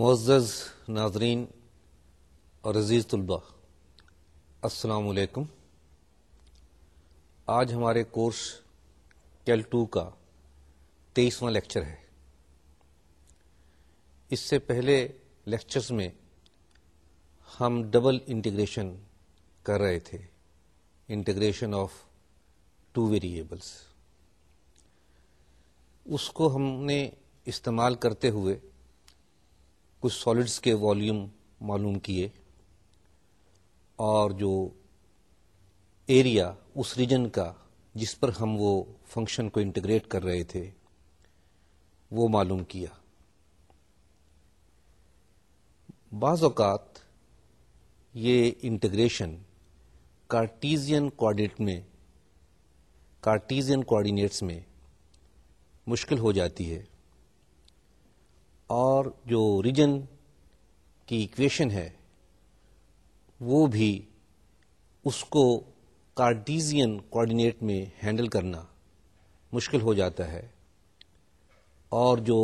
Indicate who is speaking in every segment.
Speaker 1: معزز ناظرین اور عزیز طلباء السلام علیکم آج ہمارے کورس کیل ٹو کا تیئیسواں لیکچر ہے اس سے پہلے لیکچرز میں ہم ڈبل انٹیگریشن کر رہے تھے انٹیگریشن آف ٹو ویریبلس اس کو ہم نے استعمال کرتے ہوئے کچھ سالڈس کے والیوم معلوم کیے اور جو ایریا اس ریجن کا جس پر ہم وہ فنکشن کو انٹیگریٹ کر رہے تھے وہ معلوم کیا بعض اوقات یہ انٹیگریشن کارٹیزین کوآڈینیٹ میں کارٹیزین کوآڈینیٹس میں مشکل ہو جاتی ہے اور جو ریجن کی اکویشن ہے وہ بھی اس کو کارٹیزین کوآڈینیٹ میں ہینڈل کرنا مشکل ہو جاتا ہے اور جو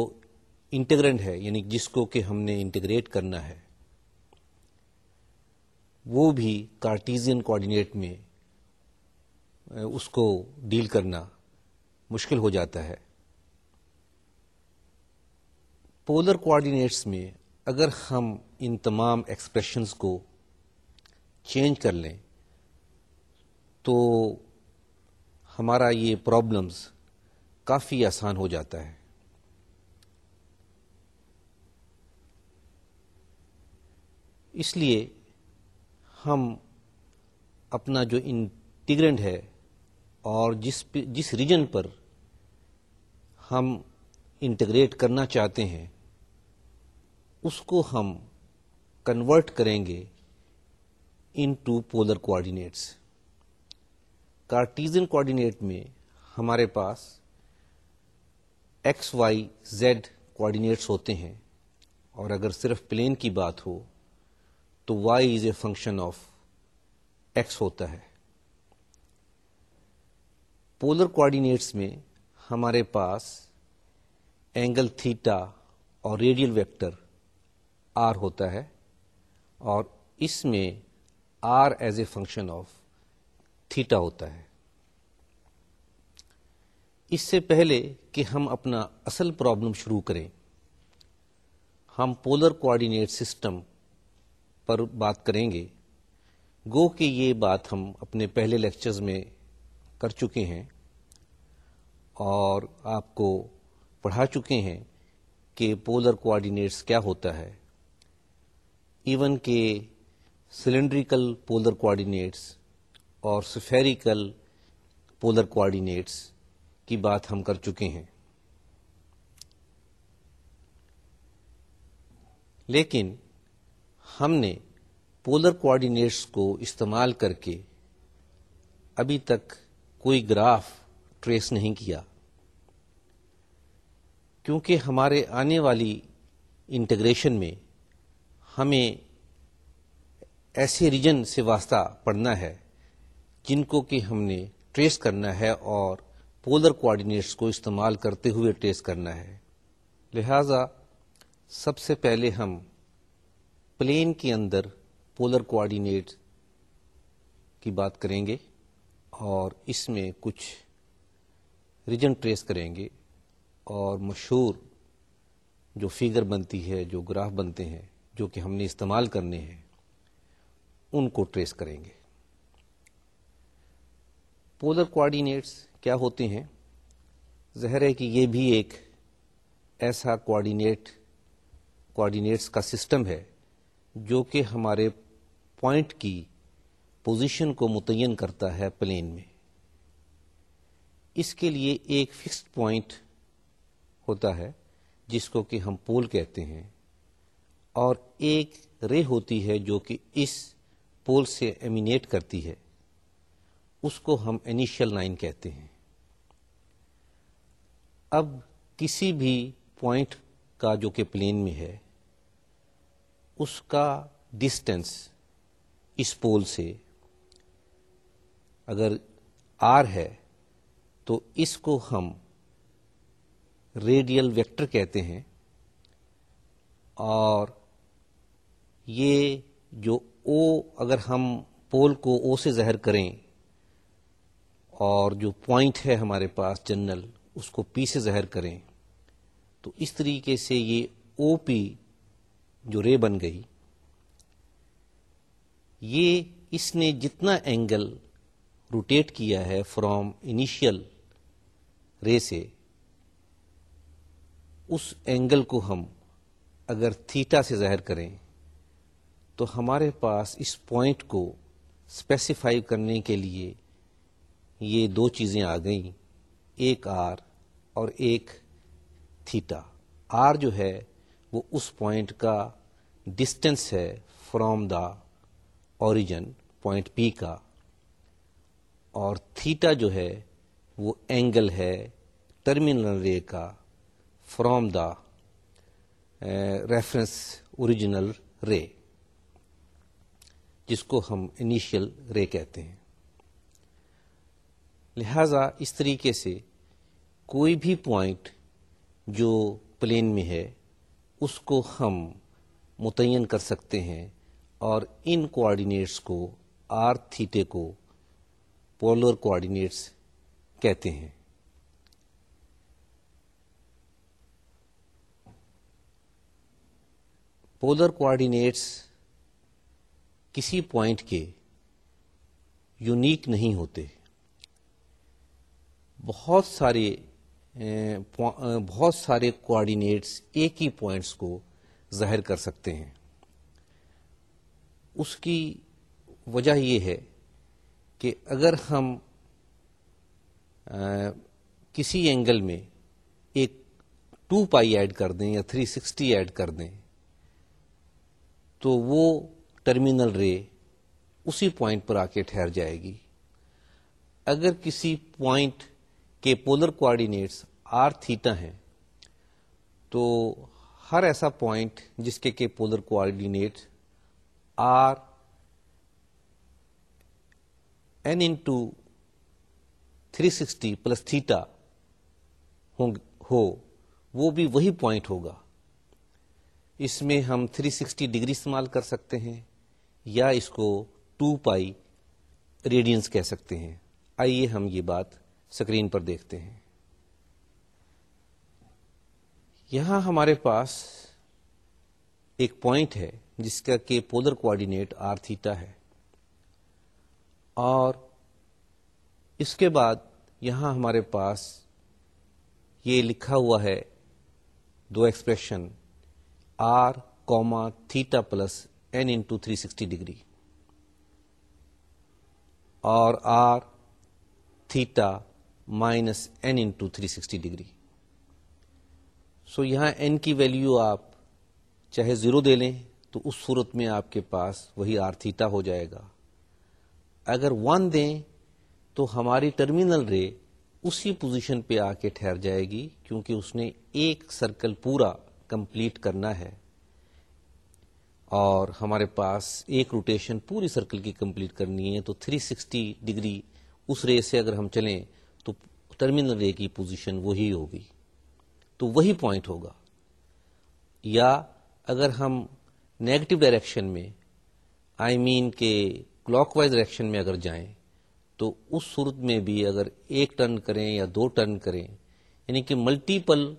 Speaker 1: انٹیگرنٹ ہے یعنی جس کو کہ ہم نے انٹیگریٹ کرنا ہے وہ بھی کارٹیزین کوآڈینیٹ میں اس کو ڈیل کرنا مشکل ہو جاتا ہے پولر کوآڈینیٹس میں اگر ہم ان تمام ایکسپریشنس کو چینج کر لیں تو ہمارا یہ پرابلمس کافی آسان ہو جاتا ہے اس لیے ہم اپنا جو انٹیگرنٹ ہے اور جس جس ریجن پر ہم انٹیگریٹ کرنا چاہتے ہیں اس کو ہم کنورٹ کریں گے into polar coordinates Cartesian coordinate میں ہمارے پاس ایکس وائی زیڈ کوآڈینیٹس ہوتے ہیں اور اگر صرف پلین کی بات ہو تو y is a function of x ہوتا ہے پولر کوآڈینیٹس میں ہمارے پاس اینگل تھیٹا اور ریڈیل ویکٹر آر ہوتا ہے اور اس میں r as a function of theta ہوتا ہے اس سے پہلے کہ ہم اپنا اصل پرابلم شروع کریں ہم پولر کوآڈینیٹ سسٹم پر بات کریں گے گو کہ یہ بات ہم اپنے پہلے لیکچرز میں کر چکے ہیں اور آپ کو پڑھا چکے ہیں کہ پولر کوآرڈینیٹس کیا ہوتا ہے ایون کے سلنڈریکل پولر کوآڈینیٹس اور سفیریکل پولر کوآڈینیٹس کی بات ہم کر چکے ہیں لیکن ہم نے پولر کوآڈینیٹس کو استعمال کر کے ابھی تک کوئی گراف ٹریس نہیں کیا کیونکہ ہمارے آنے والی انٹگریشن میں ہمیں ایسے ریجن سے واسطہ پڑھنا ہے جن کو کہ ہم نے ٹریس کرنا ہے اور پولر کوآڈینیٹس کو استعمال کرتے ہوئے ٹریس کرنا ہے لہٰذا سب سے پہلے ہم پلین کے اندر پولر کوآڈینیٹ کی بات کریں گے اور اس میں کچھ ریجن ٹریس کریں گے اور مشہور جو فگر بنتی ہے جو گراف بنتے ہیں جو کہ ہم نے استعمال کرنے ہیں ان کو ٹریس کریں گے پولر کوآڈینیٹس کیا ہوتے ہیں ظاہر ہے کہ یہ بھی ایک ایسا کوآڈینیٹ کوآڈینیٹس کا سسٹم ہے جو کہ ہمارے پوائنٹ کی پوزیشن کو متعین کرتا ہے پلین میں اس کے لیے ایک فکسڈ پوائنٹ ہوتا ہے جس کو کہ ہم پول کہتے ہیں اور ایک رے ہوتی ہے جو کہ اس پول سے ایمینیٹ کرتی ہے اس کو ہم انیشل لائن کہتے ہیں اب کسی بھی پوائنٹ کا جو کہ پلین میں ہے اس کا ڈسٹینس اس پول سے اگر آر ہے تو اس کو ہم ریڈیل ویکٹر کہتے ہیں اور یہ جو او اگر ہم پول کو او سے زہر کریں اور جو پوائنٹ ہے ہمارے پاس جنرل اس کو پی سے زہر کریں تو اس طریقے سے یہ او پی جو رے بن گئی یہ اس نے جتنا اینگل روٹیٹ کیا ہے فرام انیشیل رے سے اس اینگل کو ہم اگر تھیٹا سے زہر کریں تو ہمارے پاس اس پوائنٹ کو اسپیسیفائی کرنے کے لیے یہ دو چیزیں آ گئیں ایک آر اور ایک تھیٹا آر جو ہے وہ اس پوائنٹ کا ڈسٹینس ہے from the origin point p کا اور تھیٹا جو ہے وہ اینگل ہے ٹرمینل رے کا from the reference original ray جس کو ہم انیشیل رے کہتے ہیں لہذا اس طریقے سے کوئی بھی پوائنٹ جو پلین میں ہے اس کو ہم متعین کر سکتے ہیں اور ان کوآرڈینیٹس کو آر تھیٹے کو پولر کوآرڈینیٹس کہتے ہیں پولر کوآرڈینیٹس کسی پوائنٹ کے یونیک نہیں ہوتے بہت سارے بہت سارے کوآڈینیٹس ایک ہی پوائنٹس کو ظاہر کر سکتے ہیں اس کی وجہ یہ ہے کہ اگر ہم کسی اینگل میں ایک ٹو پائی ایڈ کر دیں یا تھری سکسٹی ایڈ کر دیں تو وہ ٹرمینل رے اسی پوائنٹ پر آ کے ٹھہر جائے گی اگر کسی پوائنٹ کے پولر کوآرڈینیٹس آر تھیٹا ہیں تو ہر ایسا پوائنٹ جس کے کے polar coordinate r n into three sixty plus theta ہو وہ بھی وہی پوائنٹ ہوگا اس میں ہم 360 سکسٹی ڈگری استعمال کر سکتے ہیں یا اس کو ٹو پائی ریڈینس کہہ سکتے ہیں آئیے ہم یہ بات اسکرین پر دیکھتے ہیں یہاں ہمارے پاس ایک پوائنٹ ہے جس کا کہ پولر کوآڈینیٹ آر تھیٹا ہے اور اس کے بعد یہاں ہمارے پاس یہ لکھا ہوا ہے دو expression r comma theta plus n into three sixty degree اور r theta minus n in three sixty degree so یہاں این کی ویلیو آپ چاہے زیرو دے لیں تو اس صورت میں آپ کے پاس وہی آر تھیٹا ہو جائے گا اگر ون دیں تو ہماری ٹرمینل رے اسی پوزیشن پہ آ کے ٹھہر جائے گی کیونکہ اس نے ایک سرکل پورا کمپلیٹ کرنا ہے اور ہمارے پاس ایک روٹیشن پوری سرکل کی کمپلیٹ کرنی ہے تو 360 سکسٹی ڈگری اس رے سے اگر ہم چلیں تو ٹرمینل رے کی پوزیشن وہی ہوگی تو وہی پوائنٹ ہوگا یا اگر ہم نیگیٹو ڈائریکشن میں آئی I مین mean کہ کلاک وائز ڈائریکشن میں اگر جائیں تو اس صورت میں بھی اگر ایک ٹرن کریں یا دو ٹرن کریں یعنی کہ multiple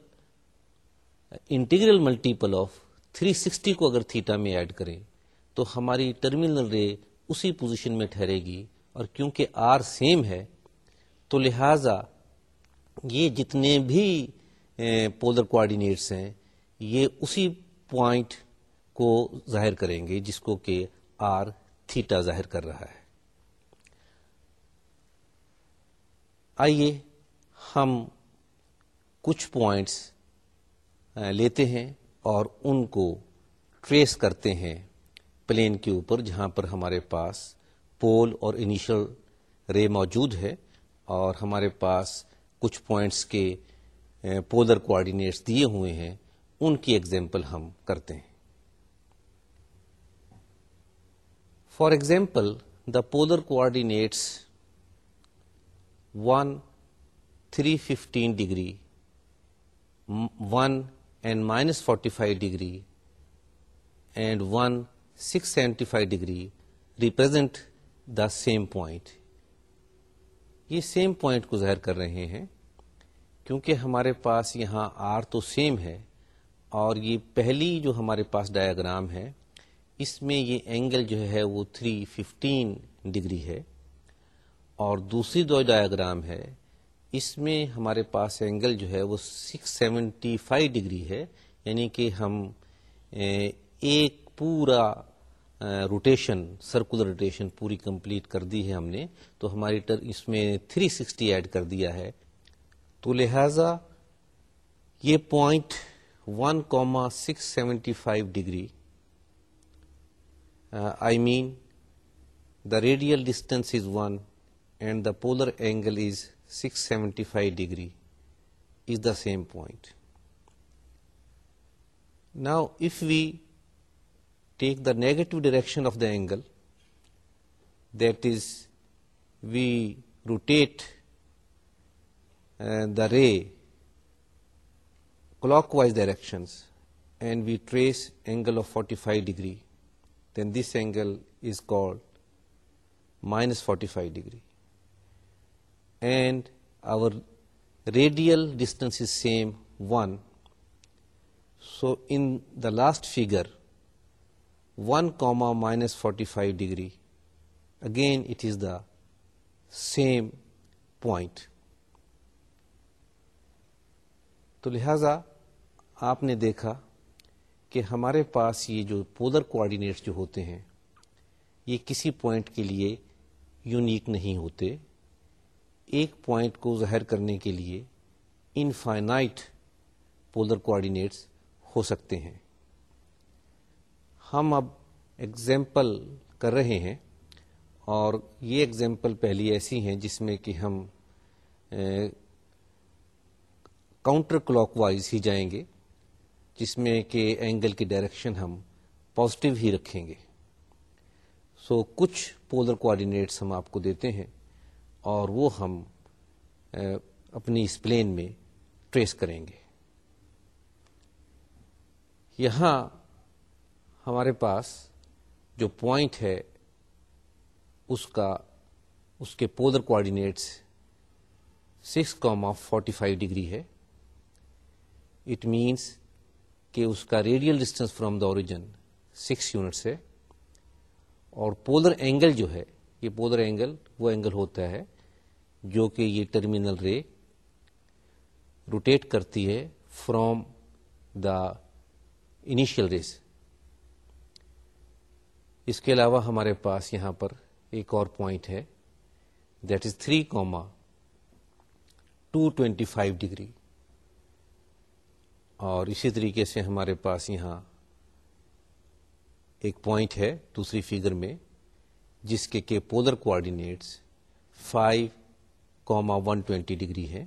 Speaker 1: integral multiple of three sixty کو اگر تھیٹا میں ایڈ کریں تو ہماری ٹرمینل رے اسی پوزیشن میں ٹھہرے گی اور کیونکہ آر سیم ہے تو لہٰذا یہ جتنے بھی پولر کوآرڈینیٹس ہیں یہ اسی پوائنٹ کو ظاہر کریں گے جس کو کہ آر تھیٹا ظاہر کر رہا ہے آئیے ہم کچھ پوائنٹس لیتے ہیں اور ان کو ٹریس کرتے ہیں پلین کے اوپر جہاں پر ہمارے پاس پول اور انیشل رے موجود ہے اور ہمارے پاس کچھ پوائنٹس کے پولر کوآڈینیٹس دیے ہوئے ہیں ان کی ایگزامپل ہم کرتے ہیں for example the polar coordinates one three fifteen degree one and minus forty five degree and one six seventy five degree represent the same point یہ سیم پوائنٹ کو ظاہر کر رہے ہیں کیونکہ ہمارے پاس یہاں آر تو سیم ہے اور یہ پہلی جو ہمارے پاس ڈایاگرام ہے اس میں یہ اینگل جو ہے وہ 315 ففٹین ڈگری ہے اور دوسری دو ڈایاگرام ہے اس میں ہمارے پاس اینگل جو ہے وہ سکس سیونٹی فائیو ڈگری ہے یعنی کہ ہم ایک پورا روٹیشن سرکولر روٹیشن پوری کمپلیٹ کر دی ہے ہم نے تو ہماری ٹر اس میں تھری سکسٹی ایڈ کر دیا ہے تو لہذا یہ point one comma six seventy five degree I mean the radial distance is one and the polar angle is 675 degree is the same point. Now, if we take the negative direction of the angle, that is, we rotate uh, the ray clockwise directions and we trace angle of 45 degree, then this angle is called minus 45 degree. And our radial distance is same one so in the last figure one comma minus forty five degree again it is the same point تو لہذا آپ نے دیکھا کہ ہمارے پاس یہ جو پولر کوآڈینیٹس جو ہوتے ہیں یہ کسی پوائنٹ کے لیے یونیک نہیں ہوتے ایک پوائنٹ کو ظاہر کرنے کے لیے انفائنائٹ پولر کوآڈینیٹس ہو سکتے ہیں ہم اب ایگزامپل کر رہے ہیں اور یہ ایگزامپل پہلی ایسی ہیں جس میں کہ ہم کاؤنٹر کلاک وائز ہی جائیں گے جس میں کہ اینگل کی ڈائریکشن ہم پازیٹیو ہی رکھیں گے سو so, کچھ پولر کوآڈینیٹس ہم آپ کو دیتے ہیں اور وہ ہم اپنی اس پلین میں ٹریس کریں گے یہاں ہمارے پاس جو پوائنٹ ہے اس کا اس کے polar coordinates six comma of forty five degree ہے اٹ مینس کہ اس کا radial distance from the origin six units ہے اور پولر اینگل جو ہے یہ پودر اینگل وہ اینگل ہوتا ہے جو کہ یہ ٹرمینل رے روٹیٹ کرتی ہے فروم دا انیشیل ریز اس کے علاوہ ہمارے پاس یہاں پر ایک اور پوائنٹ ہے that is three comma two twenty five degree اور اسی طریقے سے ہمارے پاس یہاں ایک پوائنٹ ہے دوسری فیگر میں جس کے کے polar coordinates five comma one twenty degree ہے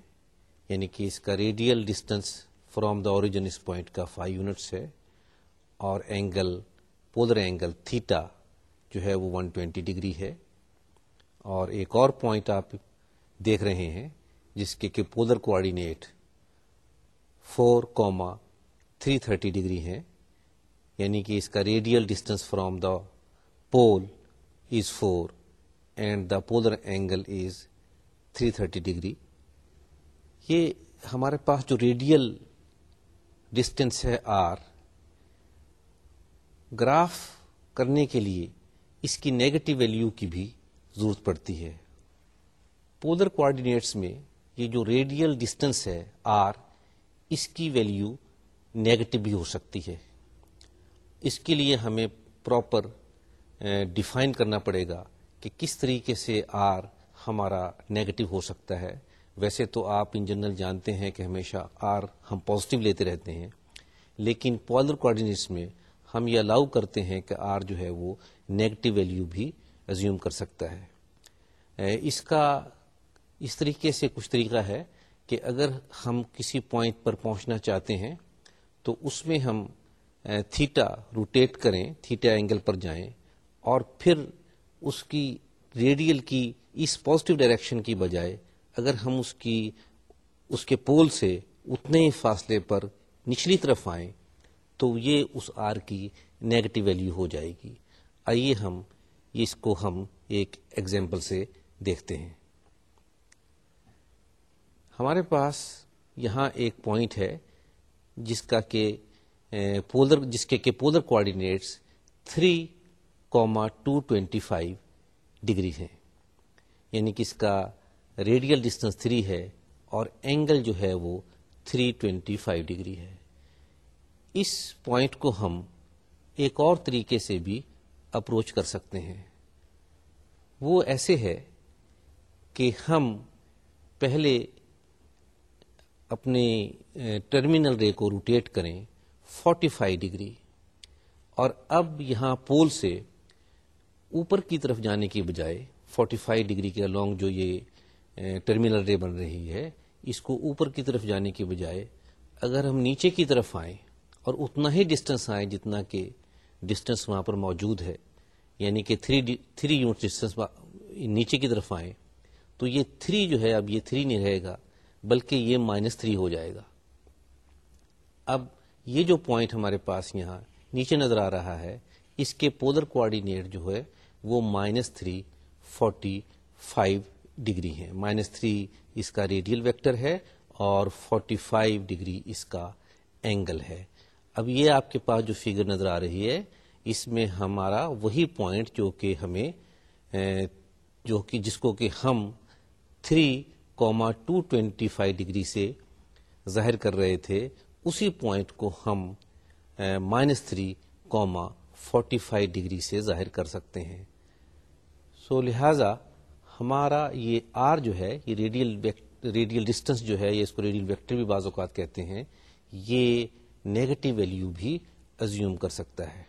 Speaker 1: یعنی کہ اس کا radial distance from the origin us point کا فائیو یونٹس ہے اور اینگل پولر اینگل تھیٹا جو ہے وہ ون ٹوینٹی ڈگری ہے اور ایک اور پوائنٹ آپ دیکھ رہے ہیں جس کے کہ polar coordinate four comma three thirty degree ہیں یعنی کہ اس کا radial distance from the pole is four and the polar angle is 330 degree degree یہ ہمارے پاس جو ریڈیل ڈسٹینس ہے آر گراف کرنے کے لیے اس کی نیگیٹو ویلیو کی بھی ضرورت پڑتی ہے پولر کوآرڈینیٹس میں یہ جو ریڈیل ڈسٹینس ہے آر اس کی ویلیو نیگیٹو بھی ہو سکتی ہے اس کے لیے ہمیں پراپر ڈیفائن کرنا پڑے گا کہ کس طریقے سے آر ہمارا نیگیٹو ہو سکتا ہے ویسے تو آپ ان جنرل جانتے ہیں کہ ہمیشہ آر ہم پازیٹیو لیتے رہتے ہیں لیکن پولر کوآڈینیٹس میں ہم یہ الاؤ کرتے ہیں کہ آر جو ہے وہ نیگیٹو ویلیو بھی ازیوم کر سکتا ہے اس کا اس طریقے سے کچھ طریقہ ہے کہ اگر ہم کسی پوائنٹ پر پہنچنا چاہتے ہیں تو اس میں ہم تھیٹا روٹیٹ کریں تھیٹا اینگل پر جائیں اور پھر اس کی ریڈیل کی اس پازیٹیو ڈائریکشن کی بجائے اگر ہم اس کی اس کے پول سے اتنے ہی فاصلے پر نچلی طرف آئیں تو یہ اس آر کی نیگیٹو ویلیو ہو جائے گی آئیے ہم اس کو ہم ایک ایگزامپل سے دیکھتے ہیں ہمارے پاس یہاں ایک پوائنٹ ہے جس کا کہ پولر جس کے کہ polar coordinates three comma two twenty five degree ہے یعنی کہ اس کا ریڈیل ڈسٹینس تھری ہے اور اینگل جو ہے وہ تھری ٹوینٹی فائیو ڈگری ہے اس پوائنٹ کو ہم ایک اور طریقے سے بھی اپروچ کر سکتے ہیں وہ ایسے ہے کہ ہم پہلے اپنے ٹرمینل رے کو روٹیٹ کریں فورٹی فائیو ڈگری اور اب یہاں پول سے اوپر کی طرف جانے کی بجائے 45 فائیو ڈگری کے الانگ جو یہ ٹرمینل رے بن رہی ہے اس کو اوپر کی طرف جانے کی بجائے اگر ہم نیچے کی طرف آئیں اور اتنا ہی ڈسٹینس آئیں جتنا کہ ڈسٹینس وہاں پر موجود ہے یعنی کہ تھری تھری یونٹ ڈسٹینس نیچے کی طرف آئیں تو یہ تھری جو ہے اب یہ تھری نہیں رہے گا بلکہ یہ مائنس تھری ہو جائے گا اب یہ جو پوائنٹ ہمارے پاس یہاں نیچے نظر آ رہا ہے اس کے پولر کوآڈینیٹ جو ہے وہ minus three forty five degree ہے مائنس تھری اس کا ریڈیل ویکٹر ہے اور فورٹی فائیو ڈگری اس کا اینگل ہے اب یہ آپ کے پاس جو فگر نظر آ رہی ہے اس میں ہمارا وہی پوائنٹ جو کہ ہمیں جو کہ جس کو کہ ہم three comma two twenty five degree سے ظاہر کر رہے تھے اسی پوائنٹ کو ہم minus three comma forty five degree سے ظاہر کر سکتے ہیں سو لہذا ہمارا یہ آر جو ہے یہ ریڈیل ریڈیل ڈسٹینس جو ہے یہ اس کو ریڈیل ویکٹر بھی بعض اوقات کہتے ہیں یہ نیگیٹو ویلیو بھی ازیوم کر سکتا ہے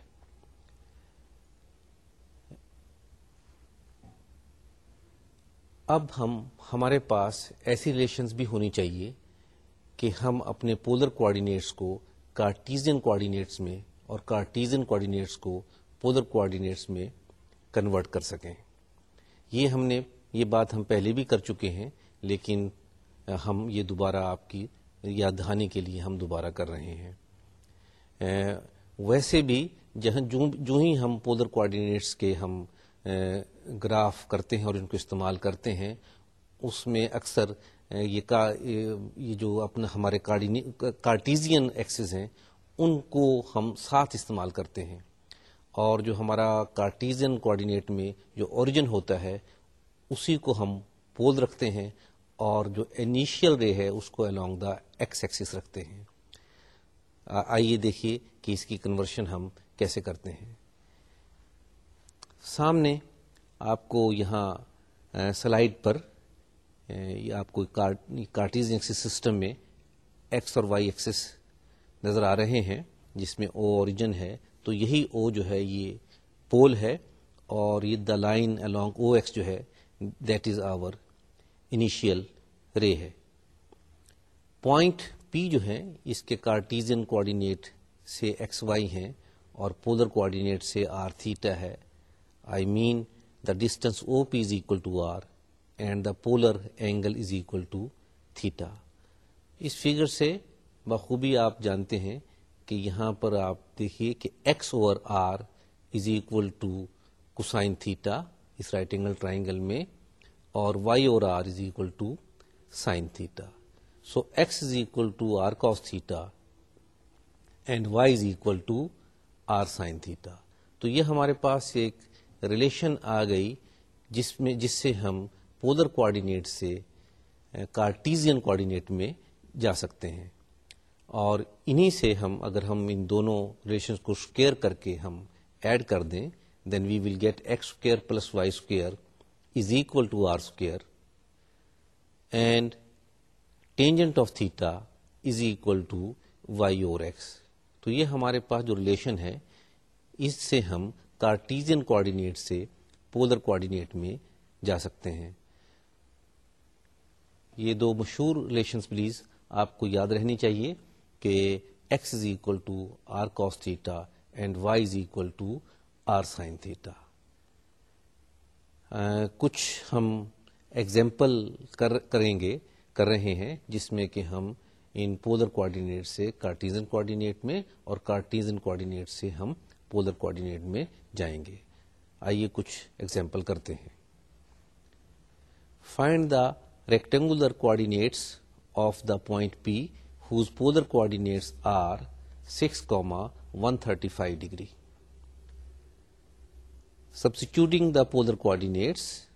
Speaker 1: اب ہم ہمارے پاس ایسی ریلیشنز بھی ہونی چاہیے کہ ہم اپنے پولر کوآرڈینیٹس کو کارٹیزن کوآرڈینیٹس میں اور کارٹیزن کوڈینیٹس کو پولر کوآرڈینیٹس میں کنورٹ کر سکیں یہ ہم نے یہ بات ہم پہلے بھی کر چکے ہیں لیکن ہم یہ دوبارہ آپ کی یاد دہانی کے لیے ہم دوبارہ کر رہے ہیں ویسے بھی جہاں جو جو ہی ہم پولر کوآڈینیٹس کے ہم گراف کرتے ہیں اور ان کو استعمال کرتے ہیں اس میں اکثر یہ کا یہ جو اپنا ہمارے کارٹیزین ایکسز ہیں ان کو ہم ساتھ استعمال کرتے ہیں اور جو ہمارا کارٹیزن کوآڈینیٹ میں جو اوریجن ہوتا ہے اسی کو ہم پول رکھتے ہیں اور جو انیشیل رے ہے اس کو الانگ دا ایکس ایکسس رکھتے ہیں آئیے دیکھیے کہ اس کی کنورشن ہم کیسے کرتے ہیں سامنے آپ کو یہاں سلائڈ پر آپ کو کارٹیز ایکسس سسٹم میں ایکس اور وائی ایکسس نظر آ رہے ہیں جس میں او اوریجن ہے تو یہی او جو ہے یہ پول ہے اور یہ the line along O X جو ہے that is our initial ray ہے پوائنٹ پی جو ہے اس کے کارٹیزین کوآڈینیٹ سے ایکس وائی ہیں اور پولر کوآڈینیٹ سے آر تھیٹا ہے I mean the distance O P is equal to r and the polar angle is equal to theta us figure سے بخوبی آپ جانتے ہیں کہ یہاں پر آپ دیکھیے کہ x over r is equal to cosine theta us angle triangle میں اور y over r is equal to sine theta so x is equal to r cos theta and y is equal to r sine theta تو یہ ہمارے پاس ایک relation آ گئی جس میں جس سے ہم پولر کوآڈینیٹ سے کارٹیزین eh, کوآڈینیٹ میں جا سکتے ہیں اور انہی سے ہم اگر ہم ان دونوں ریلیشنس کو اسکیئر کر کے ہم ایڈ کر دیں then we will get x square plus y square is equal to r square and tangent of theta is equal to y over x تو یہ ہمارے پاس جو ریلیشن ہے اس سے ہم کارٹیزین کوآڈینیٹ سے پولر کوآڈینیٹ میں جا سکتے ہیں یہ دو مشہور ریلیشنس پلیز آپ کو یاد رہنی چاہیے x is equal to r cos theta and y is equal to r sine theta کچھ ہم ایگزامپل کریں گے کر رہے ہیں جس میں کہ ہم ان پولر کوآڈینیٹ سے کارٹیزن کوآڈینیٹ میں اور کارٹیزن کوآڈینیٹ سے ہم پولر کوآڈینیٹ میں جائیں گے آئیے کچھ ایگزامپل کرتے ہیں find the rectangular coordinates of the point P whose polar coordinates are 6, 135 degree. Substituting the polar coordinates,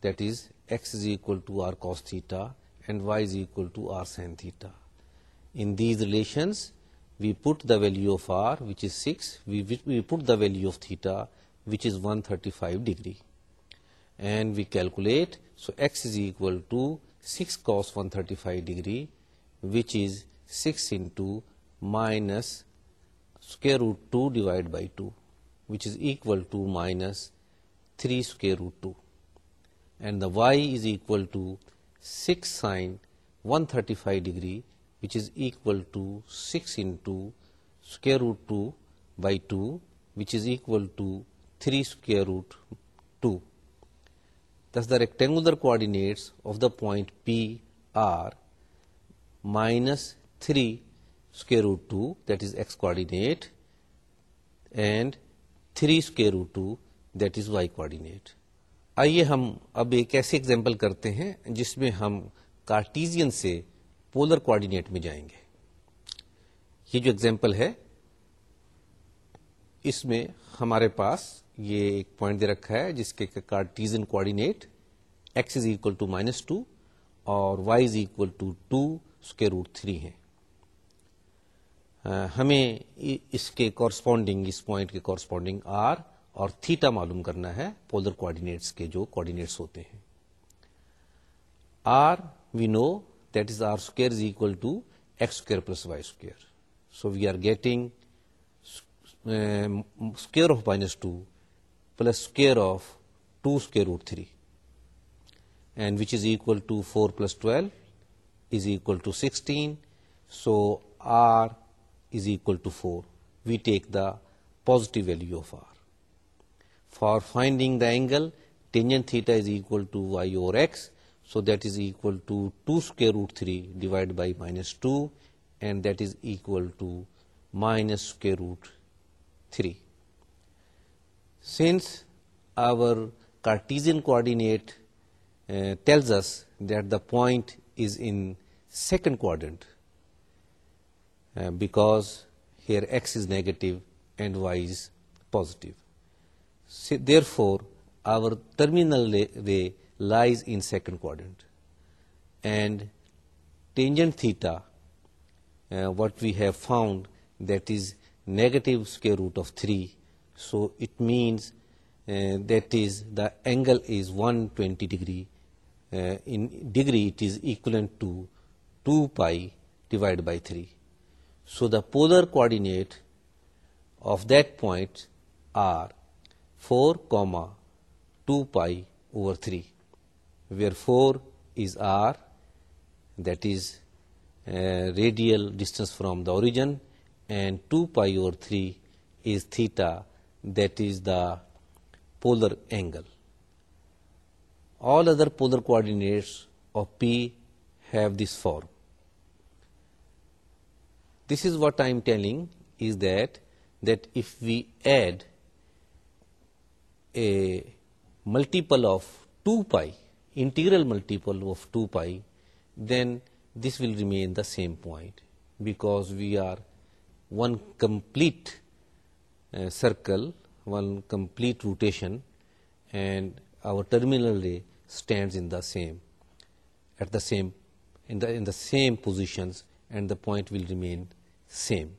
Speaker 1: that is x is equal to r cos theta and y is equal to r sin theta. In these relations, we put the value of r, which is 6, we put the value of theta, which is 135 degree, and we calculate. So, x is equal to 6 cos 135 degree, which is 6 into minus square root 2 divided by 2, which is equal to minus 3 square root 2, and the y is equal to 6 sine 135 degree, which is equal to 6 into square root 2 by 2, which is equal to 3 square root 2. Thus, the rectangular coordinates of the point P are minus three root two that is x coordinate and three square root two that is y coordinate آئیے ہم اب ایک ایسے example کرتے ہیں جس میں ہم کارٹیزین سے پولر کوآڈینیٹ میں جائیں گے یہ جو ایگزامپل ہے اس میں ہمارے پاس یہ ایک پوائنٹ دے رکھا ہے جس کے Cartesian coordinate x is equal to minus two اور y is equal to two two root three ہیں ہمیں اس کے کورسپونڈنگ اس پوائنٹ کے کورسپونڈنگ آر اور تھیٹا معلوم کرنا ہے پولر کوآڈینیٹس کے جو ہوتے ہیں r we know that is r square is equal to x square plus y square so we are getting square of minus two plus square of two square root three and which is equal to four plus twelve is equal to sixteen so r is equal to 4, we take the positive value of r. For finding the angle, tangent theta is equal to y over x, so that is equal to 2 square root 3 divided by minus 2, and that is equal to minus square root 3. Since our Cartesian coordinate uh, tells us that the point is in second quadrant, uh, because here x is negative and y is positive. So, therefore, our terminal ray lies in second quadrant, and tangent theta, uh, what we have found, that is negative square root of 3. So, it means uh, that is the angle is 120 degree. In degree, it is equivalent to 2 pi divided by 3. So the polar coordinate of that point are 4, 2 pi over 3, where 4 is r, that is uh, radial distance from the origin, and 2 pi over 3 is theta, that is the polar angle. All other polar coordinates of P have this form. This is what I am telling is that if we add a multiple of 2 pi, integral multiple of 2 pi, then this will remain the same point, because we are one complete uh, circle, one complete rotation, and our terminal ray stands in the same positions and the point will remain same.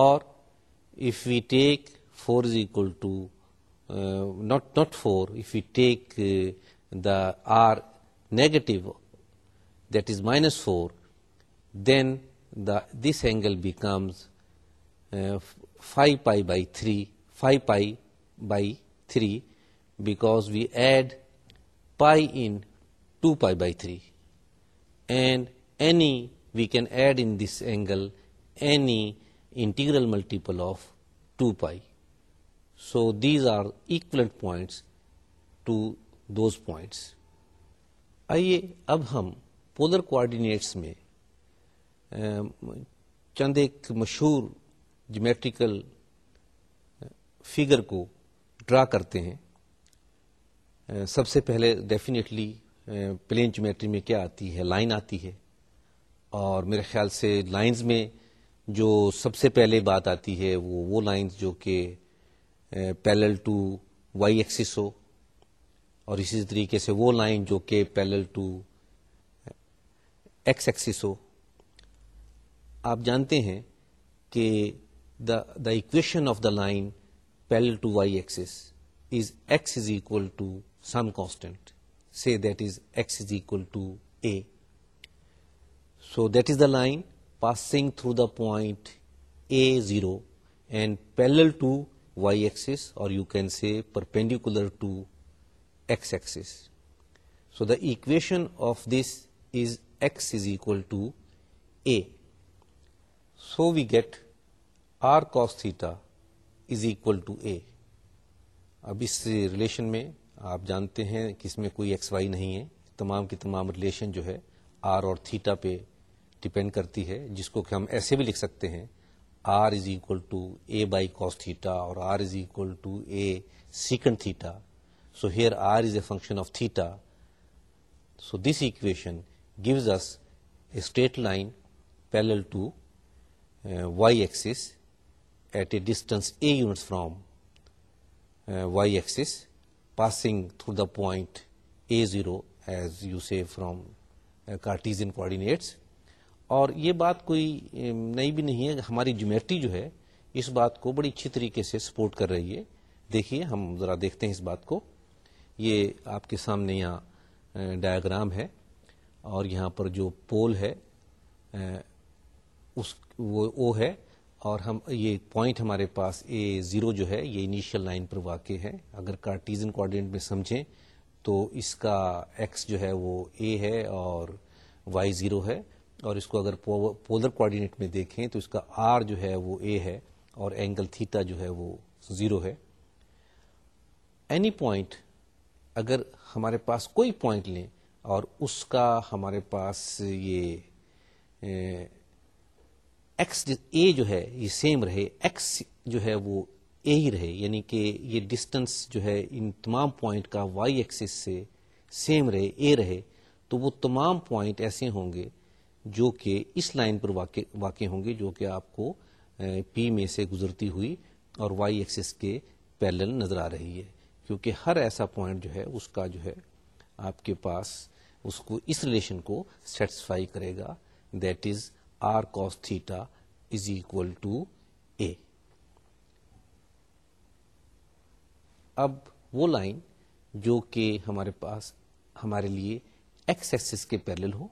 Speaker 1: Or if we take 4 is equal to uh, not 4, if we take uh, the r negative, that is minus 4, then this angle becomes uh, 5 pi by 3, because we add pi in 2 pi by 3, and any we can add in this angle any integral multiple of two pi so these are equal points to those points آئیے اب ہم polar coordinates میں چند ایک مشہور geometrical figure کو ڈرا کرتے ہیں سب سے پہلے ڈیفینیٹلی پلین جیومیٹری میں کیا آتی ہے لائن آتی ہے اور میرے خیال سے لائنز میں جو سب سے پہلے بات آتی ہے وہ وہ لائنز جو کہ پیلل ٹو وائی ایکسس ہو اور اسی طریقے سے وہ لائن جو کہ پیلل ٹو ایکس ایکسس ہو آپ جانتے ہیں کہ the the equation of the line parallel to y axis is x is equal to some constant c that is x is equal to a so that is the line passing through the point a zero and parallel to y axis اور you can see perpendicular to x axis so the equation of this is x is equal to a so we get r cos theta is equal to a اب اس relation میں آپ جانتے ہیں کہ اس میں کوئی ایکس وائی نہیں ہے تمام کی تمام ریلیشن جو ہے آر اور تھیٹا پہ ڈیپینڈ کرتی ہے جس کو کہ ہم ایسے بھی لکھ سکتے ہیں r is equal to a by cos theta اور r is equal to a secant theta so here r is a function of theta so this equation gives us a straight line parallel to y axis at a distance a unit from y axis passing through the point a zero as you saw from Cartesian coordinates اور یہ بات کوئی نئی بھی نہیں ہے ہماری جمیٹی جو ہے اس بات کو بڑی اچھی طریقے سے سپورٹ کر رہی ہے دیکھیے ہم ذرا دیکھتے ہیں اس بات کو یہ آپ کے سامنے یہاں ڈایاگرام ہے اور یہاں پر جو پول ہے اس وہ او ہے اور ہم یہ پوائنٹ ہمارے پاس اے زیرو جو ہے یہ انیشیل لائن پر واقع ہے اگر کارٹیزن کوآڈینیٹ میں سمجھیں تو اس کا ایکس جو ہے وہ اے ہے اور وائی زیرو ہے اور اس کو اگر پولر کوآڈینیٹ میں دیکھیں تو اس کا آر جو ہے وہ اے ہے اور اینگل تھیٹا جو ہے وہ زیرو ہے اینی پوائنٹ اگر ہمارے پاس کوئی پوائنٹ لیں اور اس کا ہمارے پاس یہ ایکس اے جو ہے یہ سیم رہے ایکس جو ہے وہ اے ہی رہے یعنی کہ یہ ڈسٹنس جو ہے ان تمام پوائنٹ کا وائی ایکسس سے سیم رہے اے رہے تو وہ تمام پوائنٹ ایسے ہوں گے جو کہ اس لائن پر واقع ہوں گے جو کہ آپ کو پی میں سے گزرتی ہوئی اور وائی ایکسس کے پیرل نظر آ رہی ہے کیونکہ ہر ایسا پوائنٹ جو ہے اس کا جو ہے آپ کے پاس اس کو اس ریلیشن کو سیٹسفائی کرے گا that is r cos theta is equal to a اب وہ لائن جو کہ ہمارے پاس ہمارے لیے ایکس ایکسس کے پیرل ہو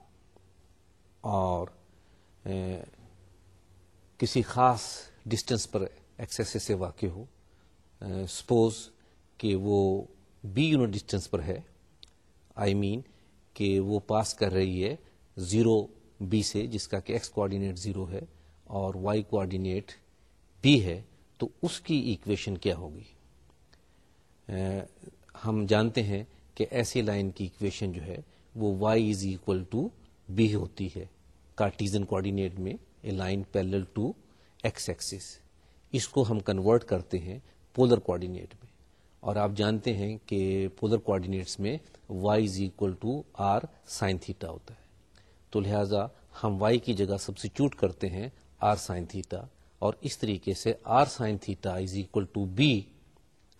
Speaker 1: اور کسی خاص ڈسٹینس پر ایکسیس سے واقع ہو سپوز کہ وہ بی یونٹ ڈسٹینس پر ہے آئی I مین mean کہ وہ پاس کر رہی ہے زیرو بی سے جس کا کہ ایکس کوآڈینیٹ زیرو ہے اور وائی کوآڈینیٹ بی ہے تو اس کی ایکویشن کیا ہوگی ہم جانتے ہیں کہ ایسی لائن کی ایکویشن جو ہے وہ y is equal to b ہوتی ہے کارٹیزن کوڈینیٹ میں a line parallel to x axis اس کو ہم کنورٹ کرتے ہیں پولر کوآڈینیٹ میں اور آپ جانتے ہیں کہ پولر کوآڈینیٹس میں y is equal to r sine theta ہوتا ہے تو لہٰذا ہم وائی کی جگہ سبسٹیوٹ کرتے ہیں آر سائن تھیٹا اور اس طریقے سے r sine theta is equal to b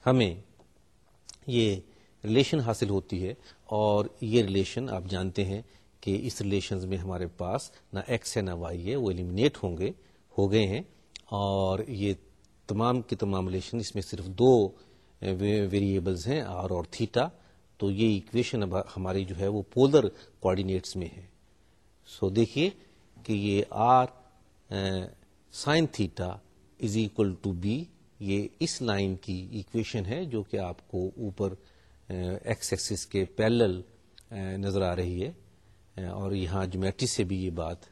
Speaker 1: ہمیں یہ ریلیشن حاصل ہوتی ہے اور یہ ریلیشن آپ جانتے ہیں کہ اس ریلیشنز میں ہمارے پاس نہ ایکس ہے نہ وائی ہے وہ ایلیمنیٹ ہوں گے ہو گئے ہیں اور یہ تمام کے تمام ریلیشن اس میں صرف دو ویریبلز ہیں آر اور تھیٹا تو یہ اکویشن ہماری جو ہے وہ پولر کوآڈینیٹس میں ہے سو دیکھیے کہ یہ r sine theta is equal to b یہ اس لائن کی ایکویشن ہے جو کہ آپ کو اوپر ایکس ایکسس کے پیلل نظر آ رہی ہے اور یہاں جمیٹری سے بھی یہ بات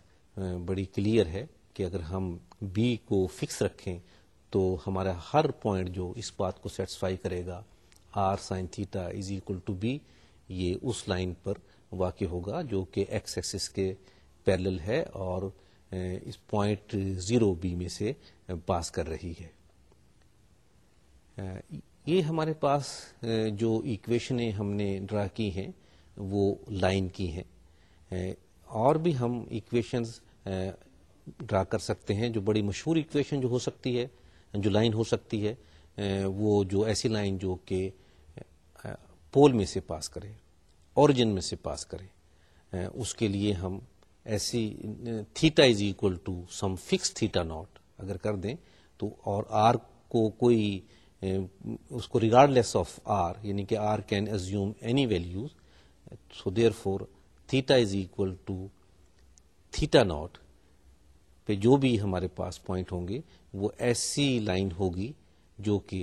Speaker 1: بڑی کلیئر ہے کہ اگر ہم بی کو فکس رکھیں تو ہمارا ہر پوائنٹ جو اس بات کو سیٹسفائی کرے گا r sine theta is equal to b یہ اس لائن پر واقع ہوگا جو کہ ایکس ایکسس کے پیرل ہے اور اس پوائنٹ زیرو بی میں سے پاس کر رہی ہے یہ ہمارے پاس جو ایکویشنیں ہم نے ڈرا کی ہیں وہ لائن کی ہیں اور بھی ہم ایکویشنز ڈرا کر سکتے ہیں جو بڑی مشہور اکویشن جو ہو سکتی ہے جو لائن ہو سکتی ہے وہ جو ایسی لائن جو کہ پول میں سے پاس کرے اوریجن میں سے پاس کرے اس کے لیے ہم ایسی theta is equal to some fix theta not اگر کر دیں تو اور آر کو کوئی اس کو ریگارڈ لیس آف آر یعنی کہ r can assume any values so therefore theta is equal to theta not پہ جو بھی ہمارے پاس پوائنٹ ہوں گے وہ ایسی لائن ہوگی جو کہ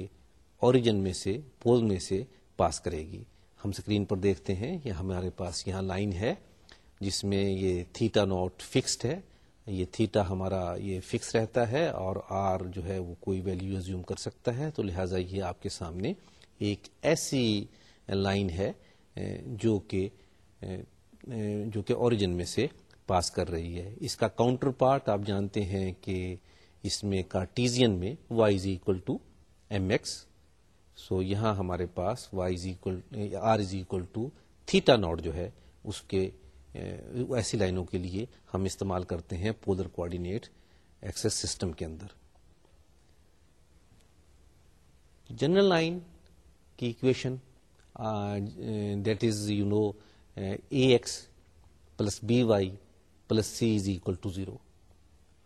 Speaker 1: اوریجن میں سے پول میں سے پاس کرے گی ہم اسکرین پر دیکھتے ہیں یہ ہمارے پاس یہاں لائن ہے جس میں یہ تھیٹا ناٹ فکسڈ ہے یہ تھیٹا ہمارا یہ فکس رہتا ہے اور آر جو ہے وہ کوئی ویلیو ازیوم کر سکتا ہے تو لہٰذا یہ آپ کے سامنے ایک ایسی لائن ہے جو کہ جو کہ اوریجن میں سے پاس کر رہی ہے اس کا کاؤنٹر پارٹ آپ جانتے ہیں کہ اس میں کارٹیزین میں y is equal to m x so یہاں ہمارے پاس y is equal r is equal to theta not جو ہے اس کے ایسی لائنوں کے لیے ہم استعمال کرتے ہیں پولر کوآڈینیٹ ایکسس سسٹم کے اندر جنرل لائن کی equation that is you know a x plus b y plus c is equal to zero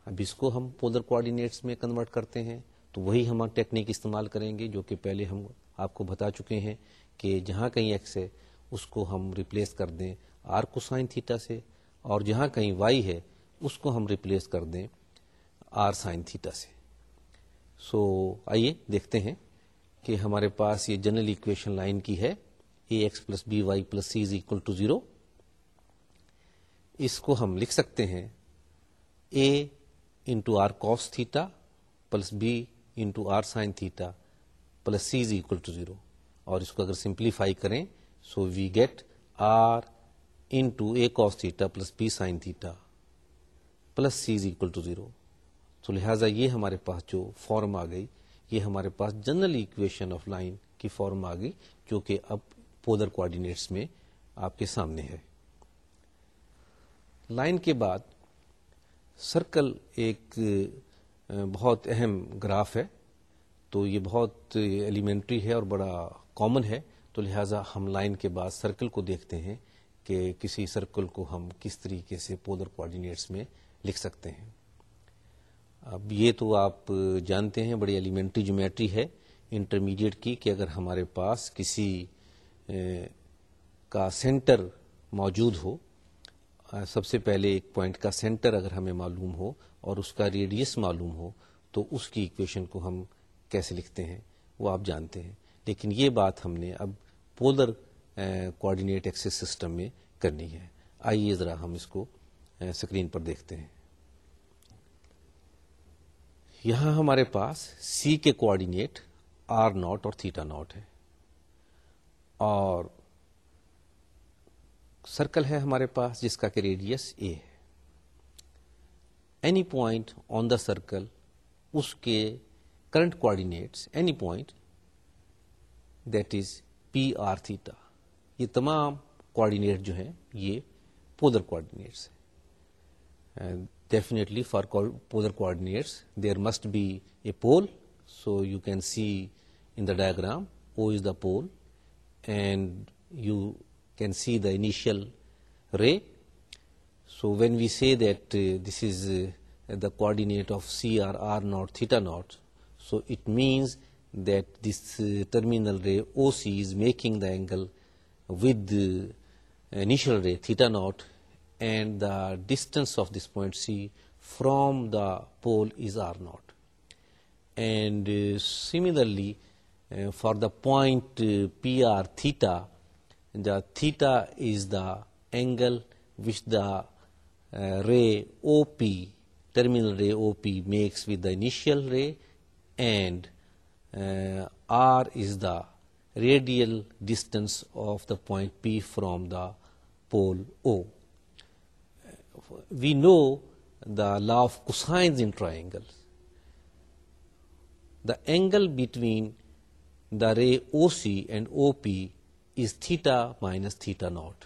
Speaker 1: اب اس کو ہم پولر کوآڈینیٹس میں کنورٹ کرتے ہیں تو وہی ہم ٹیکنیک استعمال کریں گے جو کہ پہلے ہم آپ کو بتا چکے ہیں کہ جہاں کہیں ایکس ہے اس کو ہم ریپلیس کر دیں آر کو سائن تھیٹا سے اور جہاں کہیں وائی ہے اس کو ہم ریپلیس کر دیں آر سائن تھیٹا سے سو so, آئیے دیکھتے ہیں کہ ہمارے پاس یہ جنرل ایکویشن لائن کی ہے x plus b y plus c is equal to zero اس کو ہم لکھ سکتے ہیں a into into r r cos theta theta plus plus b sine c is equal to zero اور اس کو اگر سمپلیفائی کریں so we get r into a cos theta plus b sine theta plus c is equal to zero تو لہٰذا یہ ہمارے پاس جو فارم آ گئی یہ ہمارے پاس جنرل ایکویشن آف لائن کی فارم آ گئی جو کہ اب پولر کوآڈینیٹس میں آپ کے سامنے ہے لائن کے بعد سرکل ایک بہت اہم گراف ہے تو یہ بہت ایلیمنٹری ہے اور بڑا کامن ہے تو لہٰذا ہم لائن کے بعد سرکل کو دیکھتے ہیں کہ کسی سرکل کو ہم کس طریقے سے پودر کوآڈینیٹس میں لکھ سکتے ہیں اب یہ تو آپ جانتے ہیں بڑی ایلیمنٹری جومیٹری ہے انٹرمیڈیٹ کی کہ اگر ہمارے پاس کسی کا سینٹر موجود ہو سب سے پہلے ایک پوائنٹ کا سینٹر اگر ہمیں معلوم ہو اور اس کا ریڈیس معلوم ہو تو اس کی ایکویشن کو ہم کیسے لکھتے ہیں وہ آپ جانتے ہیں لیکن یہ بات ہم نے اب پولر کوآڈینیٹ ایکسس سسٹم میں کرنی ہے آئیے ذرا ہم اس کو اسکرین پر دیکھتے ہیں یہاں ہمارے پاس سی کے کوآڈینیٹ آر ناٹ اور تھیٹا ناٹ ہے اور سرکل ہے ہمارے پاس جس کا کہ ریڈیس اے ہے any point on the circle اس کے current coordinates any point that is P r theta یہ تمام کوآڈینیٹ جو ہیں یہ پودر کوآڈینیٹس ہیں definitely for polar coordinates there must be a pole so you can see in the diagram O is the pole and you can see the initial ray. So when we say that uh, this is uh, the coordinate of C or r naught theta naught, so it means that this uh, terminal ray OC is making the angle with the initial ray theta naught, and the distance of this point C from the pole is r naught. And similarly, uh, for the point uh, PR theta, the theta is the angle which the uh, ray OP, terminal ray OP makes with the initial ray, and R is the radial distance of the point P from the pole O. We know the law of cosines in triangles. The angle between the ray O C and O P is theta minus theta not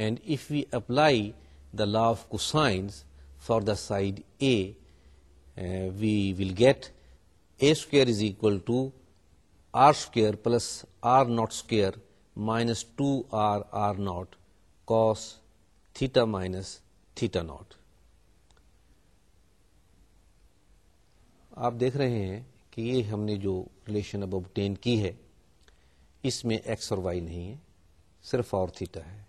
Speaker 1: and if we apply the law of cosines for the side a we will get a square is equal to r square plus r naught square minus two r r naught cos theta minus theta naught آپ دیکھ رہے ہیں کہ یہ ہم نے جو relation اب اوبٹین کی ہے اس میں ایکس اور وائی نہیں ہے صرف اور تھیٹا ہے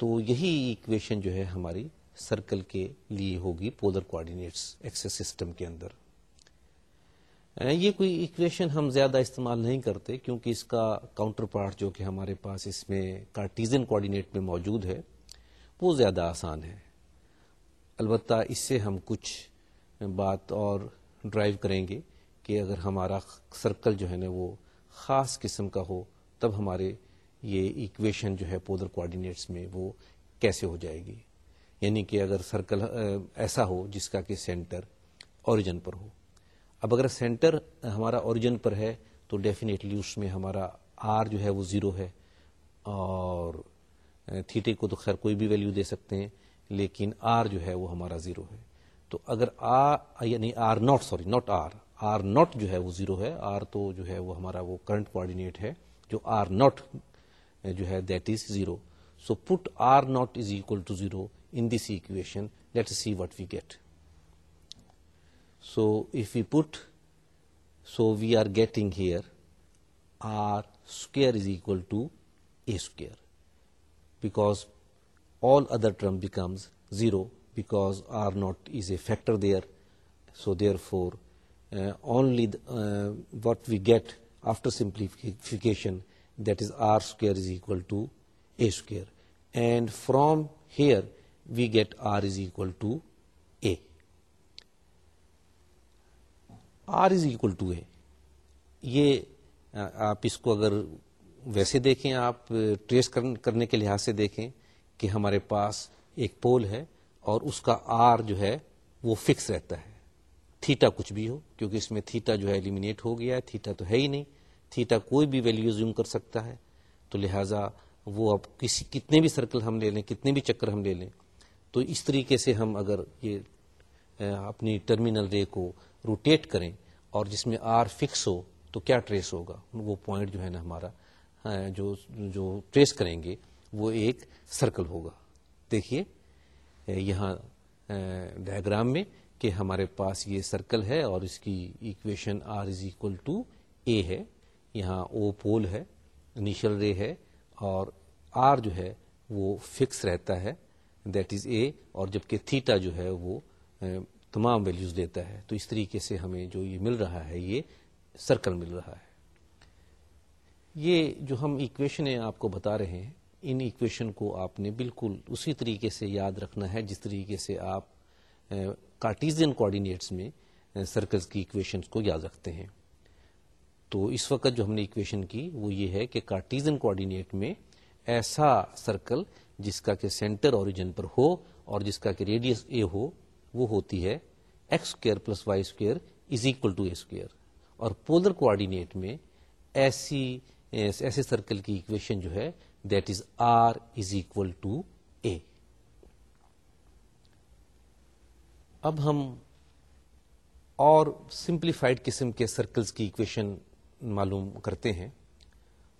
Speaker 1: تو یہی ایکویشن جو ہے ہماری سرکل کے لیے ہوگی پولر کوآڈینیٹس ایکسس سسٹم کے اندر یہ کوئی ایکویشن ہم زیادہ استعمال نہیں کرتے کیونکہ اس کا کاؤنٹر پارٹ جو کہ ہمارے پاس اس میں کارٹیزن کوآڈینیٹ میں موجود ہے وہ زیادہ آسان ہے البتہ اس سے ہم کچھ بات اور ڈرائیو کریں گے کہ اگر ہمارا سرکل جو ہے نا وہ خاص قسم کا ہو تب ہمارے یہ ایکویشن جو ہے پودر کوآڈینیٹس میں وہ کیسے ہو جائے گی یعنی کہ اگر سرکل ایسا ہو جس کا کہ سینٹر اوریجن پر ہو اب اگر سینٹر ہمارا اوریجن پر ہے تو ڈیفینیٹلی اس میں ہمارا آر جو ہے وہ زیرو ہے اور تھیٹے کو تو خیر کوئی بھی ویلیو دے سکتے ہیں لیکن آر جو ہے وہ ہمارا زیرو ہے تو اگر آ یعنی r not sorry not r r not جو ہے وہ زیرو ہے آر تو جو ہے وہ ہمارا وہ کرنٹ کوآڈینیٹ ہے جو آر ناٹ eh, جو ہے that is zero so put r naught is equal to zero in this equation let see what we get so if you put so we are getting here r square is equal to a square because all other term becomes zero because r naught is a factor there so therefore only what we get after simplification that is r square is equal to a square and from here we get r is equal to a r is equal to a یہ آپ اس کو اگر ویسے دیکھیں آپ trace کرنے کے لحاظ سے دیکھیں کہ ہمارے پاس ایک پول ہے اور اس کا آر جو ہے وہ فکس رہتا ہے تھیٹا کچھ بھی ہو کیونکہ اس میں تھیٹا جو ہے ایلیمینیٹ ہو گیا ہے تھیٹا تو ہے ہی نہیں تھیٹا کوئی بھی ویلیو زوم کر سکتا ہے تو لہٰذا وہ اب کسی کتنے بھی سرکل ہم لے لیں کتنے بھی چکر ہم لے لیں تو اس طریقے سے ہم اگر یہ اپنی ٹرمینل رے کو روٹیٹ کریں اور جس میں آر فکس ہو تو کیا ٹریس ہوگا وہ پوائنٹ جو ہے نا ہمارا جو جو ٹریس کریں گے وہ ایک سرکل ہوگا دیکھیے یہاں ڈائگرام میں کہ ہمارے پاس یہ سرکل ہے اور اس کی equation r is equal to a ہے یہاں او پول ہے انیشل رے ہے اور آر جو ہے وہ فکس رہتا ہے دیٹ از اے اور جبکہ تھیٹا جو ہے وہ تمام ویلیوز دیتا ہے تو اس طریقے سے ہمیں جو یہ مل رہا ہے یہ سرکل مل رہا ہے یہ جو ہم ایکویشنیں آپ کو بتا رہے ہیں ان ایکویشن کو آپ نے بالکل اسی طریقے سے یاد رکھنا ہے جس طریقے سے آپ کارٹیزین کوآڈینیٹس میں سرکلز کی اکویشنس کو یاد رکھتے ہیں تو اس وقت جو ہم نے اکویشن کی وہ یہ ہے کہ کارٹیزن کوآڈینیٹ میں ایسا سرکل جس کا کہ سینٹر اوریجن پر ہو اور جس کا کہ ریڈیس اے ہو وہ ہوتی ہے x square plus y square is equal to a square اور پولر کوآڈینیٹ میں ایسی ایسے سرکل کی اکویشن جو ہے that is r is equal to a اب ہم اور سمپلیفائڈ قسم کے سرکلز کی اکویشن معلوم کرتے ہیں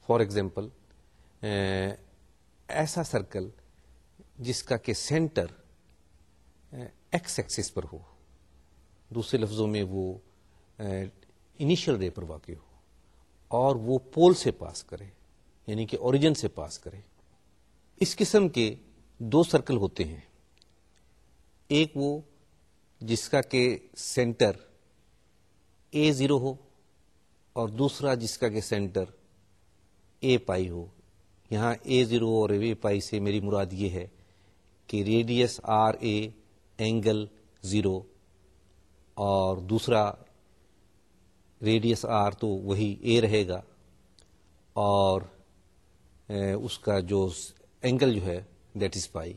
Speaker 1: فار ایگزامپل ایسا سرکل جس کا کہ سینٹر ایکس ایکسس پر ہو دوسرے لفظوں میں وہ انیشل رے پر واقع ہو اور وہ پول سے پاس کرے یعنی کہ اوریجن سے پاس کرے اس قسم کے دو سرکل ہوتے ہیں ایک وہ جس کا کہ سینٹر اے زیرو ہو اور دوسرا جس کا کہ سینٹر اے پائی ہو یہاں اے زیرو اور اے پائی سے میری مراد یہ ہے کہ radius r a angle zero اور دوسرا ریڈیس آر تو وہی اے رہے گا اور اس کا جو اینگل جو ہے دیٹ از پائی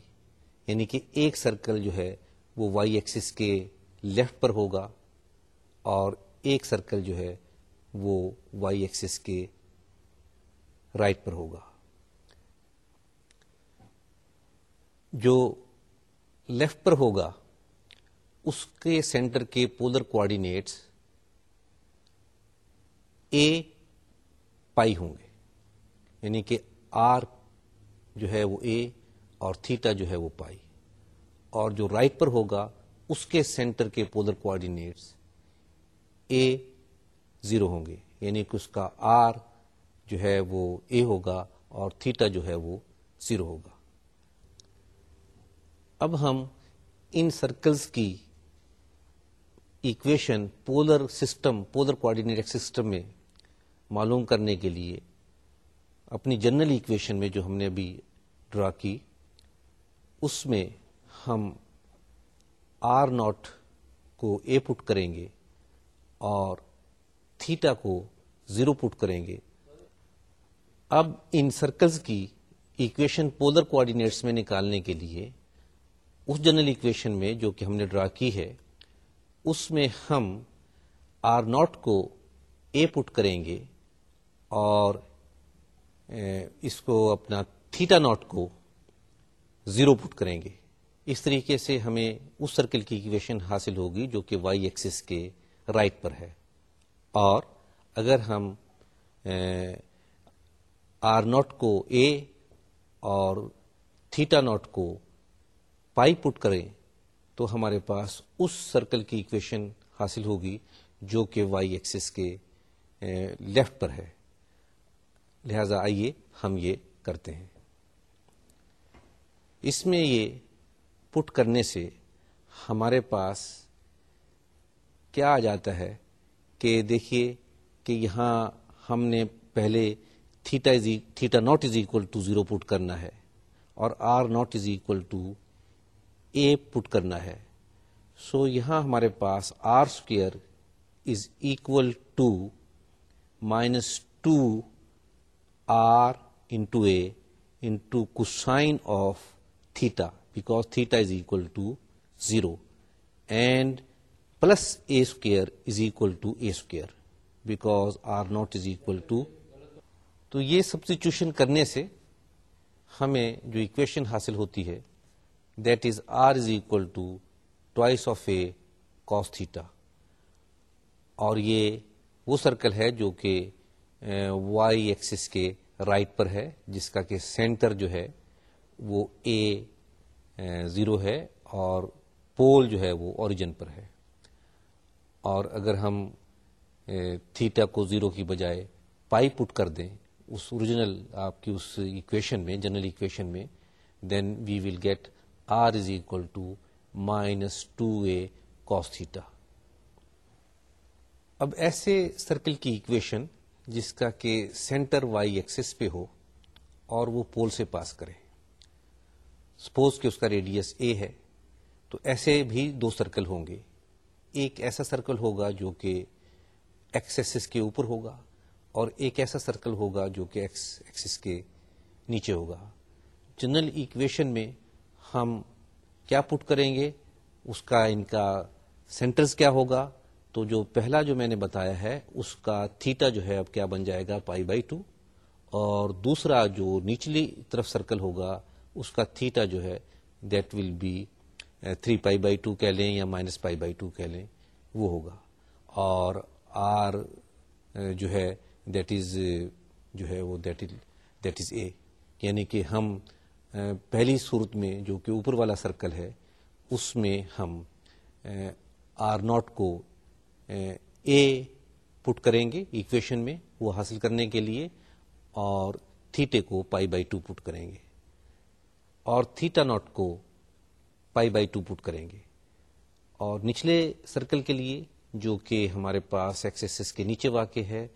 Speaker 1: یعنی کہ ایک سرکل جو ہے وہ وائی ایکسس کے لیفٹ پر ہوگا اور ایک سرکل جو ہے وہ وائی ایکسس کے رائٹ پر ہوگا جو لیفٹ پر ہوگا اس کے سینٹر کے پولر کوآڈینیٹس اے پائی ہوں گے یعنی کہ آر جو ہے وہ اے اور تھیٹا جو ہے وہ پائی اور جو رائٹ پر ہوگا اس کے سینٹر کے پولر کوآڈینیٹس اے زیرو ہوں گے یعنی کہ اس کا آر جو ہے وہ اے ہوگا اور تھیٹا جو ہے وہ زیرو ہوگا اب ہم ان سرکلز کی equation polar system polar coordinate system میں معلوم کرنے کے لیے اپنی جنرل ایکویشن میں جو ہم نے ابھی ڈرا کی اس میں ہم آر ناٹ کو اے پٹ کریں گے اور تھیٹا کو زیرو پٹ کریں گے اب ان سرکلز کی ایکویشن پولر کوآڈینیٹس میں نکالنے کے لیے اس جنرل ایکویشن میں جو کہ ہم نے ڈرا کی ہے اس میں ہم آر ناٹ کو اے پٹ کریں گے اور اس کو اپنا تھیٹا ناٹ کو زیرو پٹ کریں گے اس طریقے سے ہمیں اس سرکل کی ایکویشن حاصل ہوگی جو کہ وائی ایکسس کے رائٹ پر ہے اور اگر ہم آر ناٹ کو اے اور تھیٹا ناٹ کو پائی پٹ کریں تو ہمارے پاس اس سرکل کی ایکویشن حاصل ہوگی جو کہ وائی ایکسس کے لیفٹ پر ہے لہذا آئیے ہم یہ کرتے ہیں اس میں یہ پٹ کرنے سے ہمارے پاس کیا آ جاتا ہے کہ دیکھیے کہ یہاں ہم نے پہلے theta is theta naught is equal to zero put کرنا ہے اور r naught is equal to a put کرنا ہے سو یہاں ہمارے پاس r square is equal to minus two r into a into two of theta is is equal to zero and plus a square is equal to a because r naught is equal to تو یہ substitution کرنے سے ہمیں جو equation حاصل ہوتی ہے that is r is equal to twice of a theta اور یہ وہ سرکل ہے جو کہ وائی ایکسس کے رائٹ پر ہے جس کا کہ سینٹر جو ہے وہ اے زیرو ہے اور پول جو ہے وہ اوریجن پر ہے اور اگر ہم تھیٹا کو زیرو کی بجائے پائی پٹ کر دیں اس اوریجنل آپ کی اس ایکویشن میں جنرل ایکویشن میں then we will get r is equal to minus two a cos theta اب ایسے سرکل کی ایکویشن جس کا کہ سینٹر وائی ایکسس پہ ہو اور وہ پول سے پاس کریں سپوز کہ اس کا ریڈیس اے ہے تو ایسے بھی دو سرکل ہوں گے ایک ایسا سرکل ہوگا جو کہ ایکسیسس کے اوپر ہوگا اور ایک ایسا سرکل ہوگا جو کہ ایکس ایکسس کے نیچے ہوگا جنرل ایکویشن میں ہم کیا پٹ کریں گے اس کا ان کا سینٹرز کیا ہوگا تو جو پہلا جو میں نے بتایا ہے اس کا تھیٹا جو ہے اب کیا بن جائے گا پائی بائی ٹو اور دوسرا جو نچلی طرف سرکل ہوگا اس کا تھیٹا جو ہے that will be three pi by two کہہ لیں یا مائنس پائی بائی ٹو کہہ لیں وہ ہوگا اور آر eh, جو ہے دیٹ از eh, جو ہے وہ دیٹ دیٹ از اے یعنی کہ ہم eh, پہلی صورت میں جو کہ اوپر والا سرکل ہے اس میں ہم آر ناٹ کو اے پٹ کریں گے ایکویشن میں وہ حاصل کرنے کے لیے اور تھیٹے کو پائی بائی ٹو پٹ کریں گے اور تھیٹا ناٹ کو پائی بائی ٹو پٹ کریں گے اور نچلے سرکل کے لیے جو کہ ہمارے پاس ایکسیسس کے نیچے واقع ہے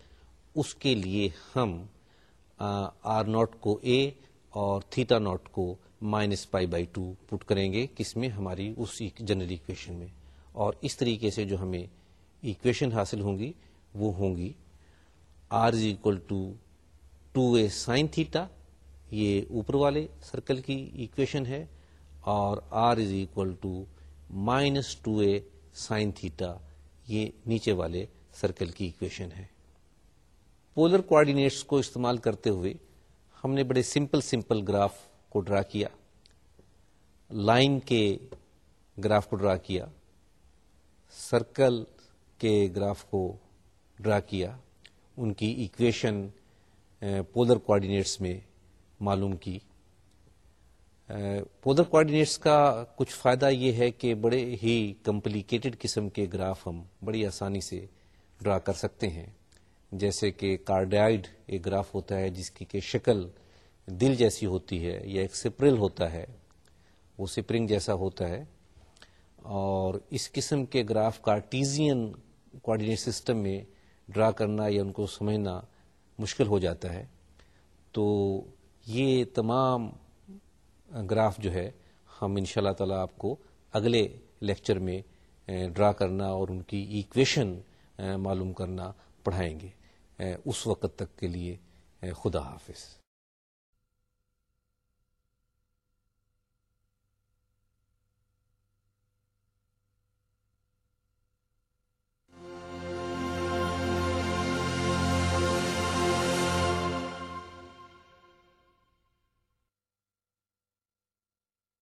Speaker 1: اس کے لیے ہم آر ناٹ کو اے اور تھیٹا ناٹ کو minus pi by two put کریں گے کس میں ہماری اس جنرل ایکویشن میں اور اس طریقے سے جو ہمیں ایکویشن حاصل ہوں گی وہ ہوں گی r is equal to two a sine theta یہ اوپر والے سرکل کی ایکویشن ہے اور r is equal to minus two a sine theta یہ نیچے والے سرکل کی ایکویشن ہے پولر کوآڈینیٹس کو استعمال کرتے ہوئے ہم نے بڑے سمپل سمپل گراف کو ڈرا کیا لائن کے گراف کو ڈرا کیا سرکل کے گراف کو ڈرا کیا ان کی ایکویشن پولر کوآڈینیٹس میں معلوم کی پودر کوآڈینیٹس کا کچھ فائدہ یہ ہے کہ بڑے ہی کمپلیکیٹڈ قسم کے گراف ہم بڑی آسانی سے ڈرا کر سکتے ہیں جیسے کہ کارڈائڈ ایک گراف ہوتا ہے جس کی کہ شکل دل جیسی ہوتی ہے یا ایک سپرل ہوتا ہے وہ سپرنگ جیسا ہوتا ہے اور اس قسم کے گراف کا ٹیزین کوآرڈینیٹ سسٹم میں ڈرا کرنا یا ان کو سمجھنا مشکل ہو جاتا ہے تو یہ تمام گراف جو ہے ہم ان شاء اللہ تعالیٰ آپ کو اگلے لیکچر میں ڈرا کرنا اور ان کی ایکویشن معلوم کرنا پڑھائیں گے اس وقت تک کے لیے خدا حافظ